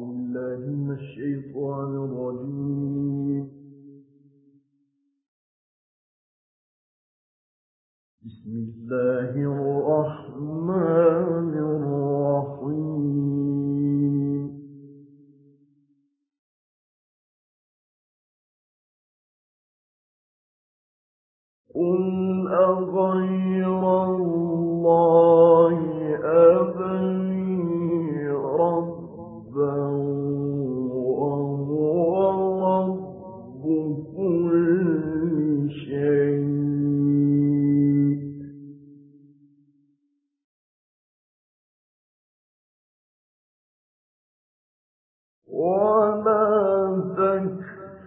بالله الشيطان الرجيم. بسم الله الرحمن الرحيم. قل أغير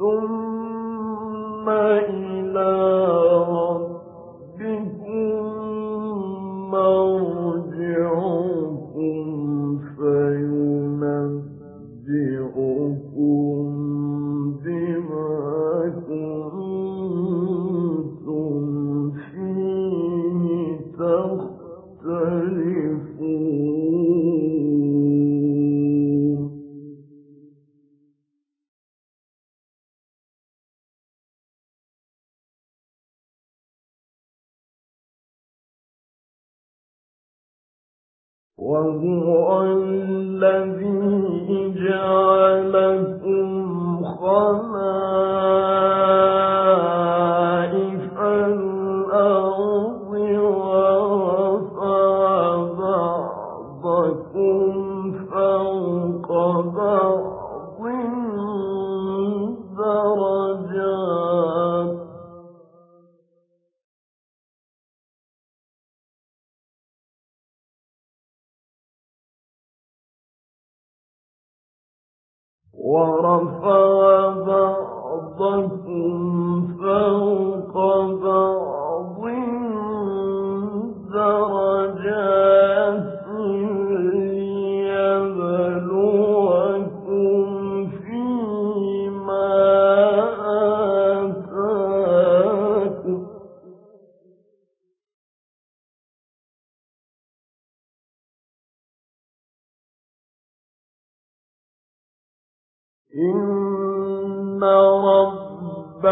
ثم وهو الذي جعل ورفع بعضكم فوق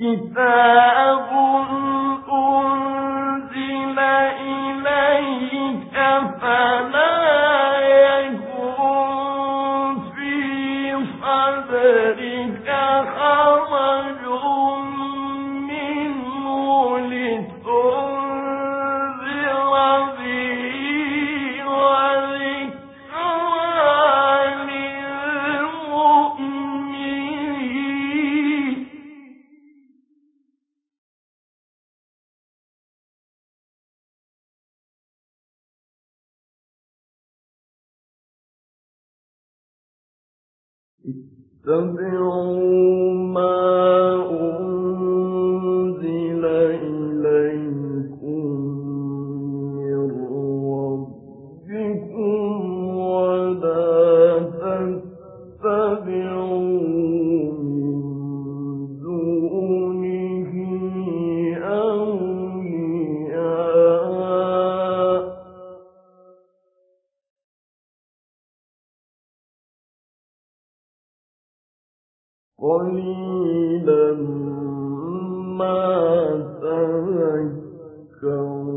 كتاب اتبعوا قليلا ما تذكرون.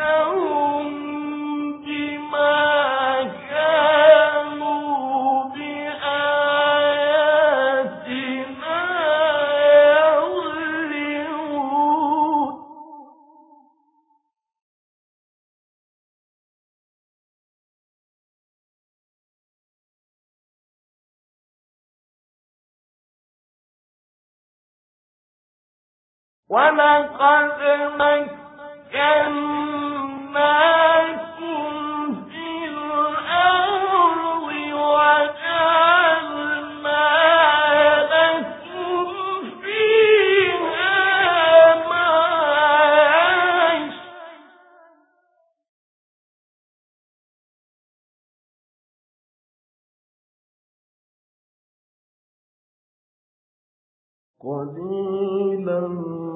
ولقد مكناكم في الأرض وجعلنا قليلا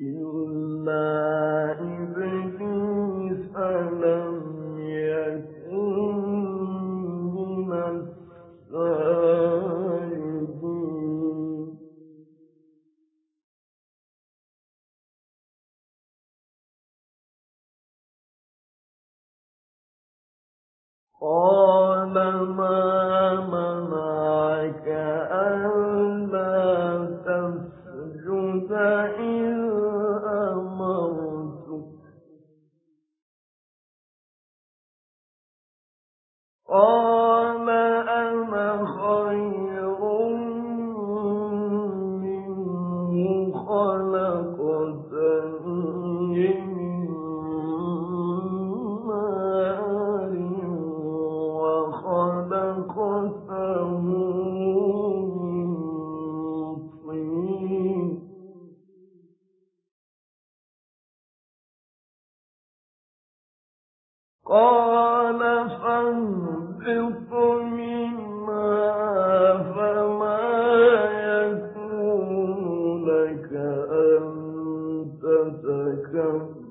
قال So.